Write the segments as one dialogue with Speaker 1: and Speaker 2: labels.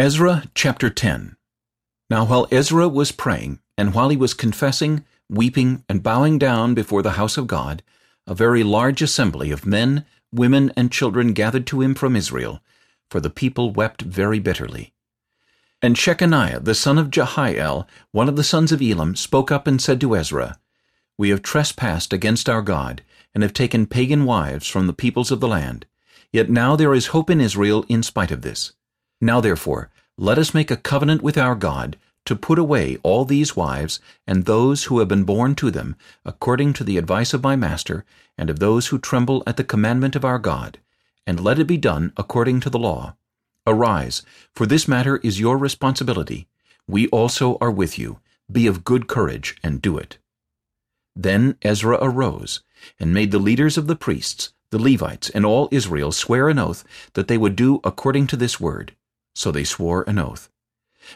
Speaker 1: Ezra chapter 10 Now while Ezra was praying, and while he was confessing, weeping, and bowing down before the house of God, a very large assembly of men, women, and children gathered to him from Israel, for the people wept very bitterly. And Shechaniah the son of Jehiel, one of the sons of Elam, spoke up and said to Ezra, We have trespassed against our God, and have taken pagan wives from the peoples of the land. Yet now there is hope in Israel in spite of this. Now therefore, let us make a covenant with our God, to put away all these wives, and those who have been born to them, according to the advice of my master, and of those who tremble at the commandment of our God, and let it be done according to the law. Arise, for this matter is your responsibility. We also are with you. Be of good courage, and do it. Then Ezra arose, and made the leaders of the priests, the Levites, and all Israel swear an oath that they would do according to this word. So they swore an oath.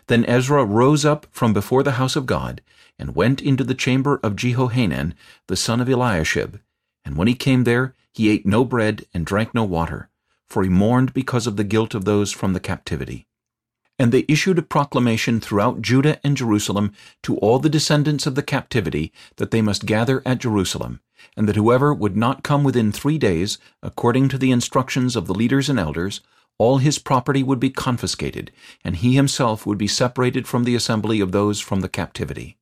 Speaker 1: Then Ezra rose up from before the house of God, and went into the chamber of Jehohanan, the son of Eliashib. And when he came there, he ate no bread and drank no water, for he mourned because of the guilt of those from the captivity. And they issued a proclamation throughout Judah and Jerusalem to all the descendants of the captivity that they must gather at Jerusalem, and that whoever would not come within three days, according to the instructions of the leaders and elders, all his property would be confiscated, and he himself would be separated from the assembly of those from the captivity.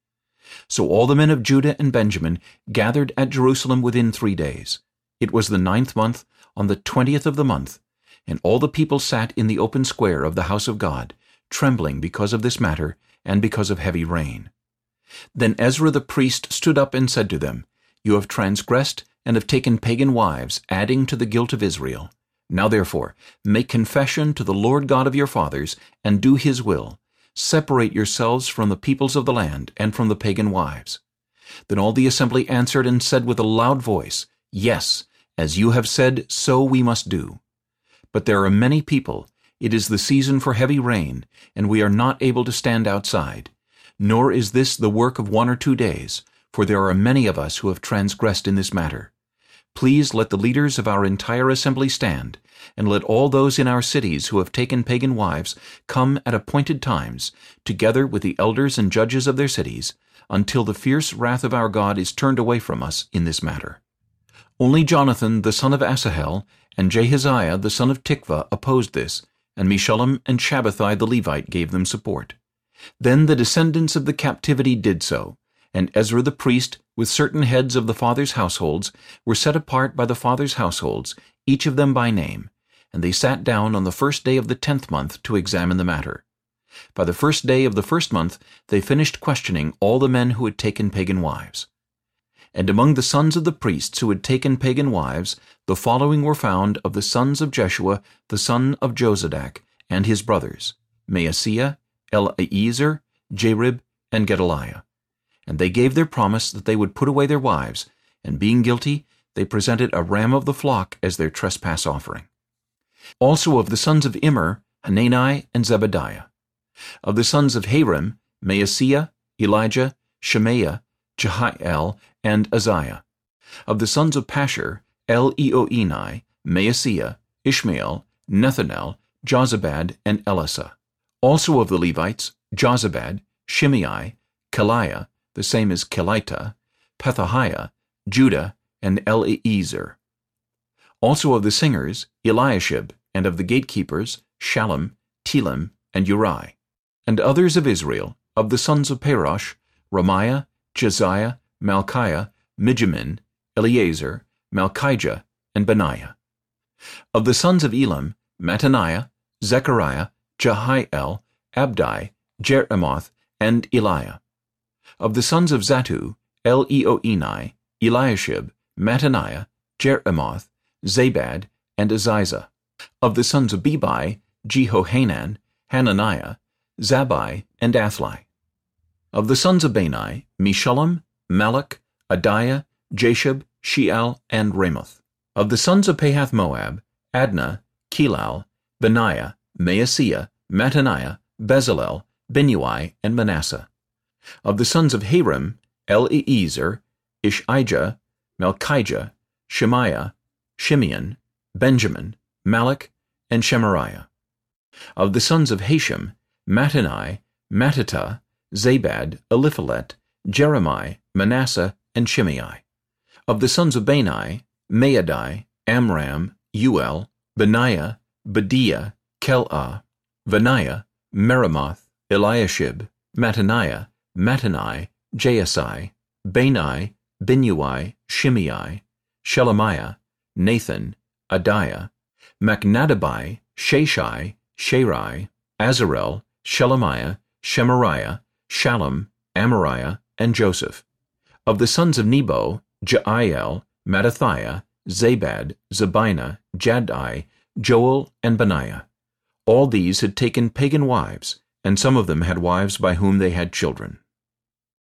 Speaker 1: So all the men of Judah and Benjamin gathered at Jerusalem within three days. It was the ninth month, on the twentieth of the month, and all the people sat in the open square of the house of God, trembling because of this matter, and because of heavy rain. Then Ezra the priest stood up and said to them, You have transgressed and have taken pagan wives, adding to the guilt of Israel. Now therefore, make confession to the Lord God of your fathers, and do his will. Separate yourselves from the peoples of the land, and from the pagan wives. Then all the assembly answered and said with a loud voice, Yes, as you have said, so we must do. But there are many people, it is the season for heavy rain, and we are not able to stand outside. Nor is this the work of one or two days, for there are many of us who have transgressed in this matter. Please let the leaders of our entire assembly stand, and let all those in our cities who have taken pagan wives come at appointed times, together with the elders and judges of their cities, until the fierce wrath of our God is turned away from us in this matter. Only Jonathan the son of Asahel and Jahaziah the son of Tikvah opposed this, and Meshullam and Shabbethai the Levite gave them support. Then the descendants of the captivity did so, and Ezra the priest, with certain heads of the fathers' households, were set apart by the fathers' households, each of them by name, and they sat down on the first day of the tenth month to examine the matter. By the first day of the first month they finished questioning all the men who had taken pagan wives. And among the sons of the priests who had taken pagan wives, the following were found of the sons of Jeshua, the son of Jozadak, and his brothers, Maaseiah, Eliezer, Jarib, and Gedaliah. And they gave their promise that they would put away their wives, and being guilty, they presented a ram of the flock as their trespass offering. Also of the sons of Immer, Hanani and Zebadiah. Of the sons of Harim, Maaseiah, Elijah, Shemaiah, Jehiel, and Uzziah. Of the sons of Pashhur, Elioenai, Maaseiah, Ishmael, Nethanel, Jozabad, and Elasah. Also of the Levites, Jozabad, Shimei, Kelaiah, the same as Kelita, Pethahiah, Judah, and Eliezer. Also of the singers, Eliashib, and of the gatekeepers, Shallum, Telem, and Uri. And others of Israel, of the sons of Parosh, Ramiah, Jeziah, Malchiah, Mijamin, Eleazar, Malchijah, and Benaiah. Of the sons of Elam, Mattaniah, Zechariah, Jehiel, Abdi, Jeremoth, and Eliah. Of the sons of Zattu, Elioenai, Eliashib, Mattaniah, Jeremoth, Zabad, and Aziza. Of the sons of Bebai, Jehohanan, Hananiah, Zabbai, and Athlai. Of the sons of Bani, Meshullam, Malluch, Adaiah, Jashub, Sheal, and Ramoth. Of the sons of Pahath Moab, Adna, Chelal, Benaiah, Maaseiah, Mattaniah, Bezalel, Binnui, and Manasseh. Of the sons of Harim, Eliezer, Ishijah, Malchijah, Shemaiah, Shimeon, Benjamin, Malluch, and Shemariah. Of the sons of Hashum, Mattenai, Mattattah, Zabad, Eliphelet, Jeremai, Manasseh, and Shimei. Of the sons of Bani, Maadai, Amram, Uel, Benaiah, Bedeiah, Cheluh, Vaniah, Meremoth, Eliashib, Mattaniah, Mattenai, Jaasai, Bani, Binnui, Shimei, Shelemiah, Nathan, Adaiah, Machnadebai, Shashai, Sharai, Azarel, Shelemiah, Shemariah, Shallum, Amariah, and Joseph. Of the sons of Nebo, Jeiel, Mattithiah, Zabad, Zebina, Jaddai, Joel, and Benaiah. All these had taken pagan wives, and some of them had wives by whom they had children.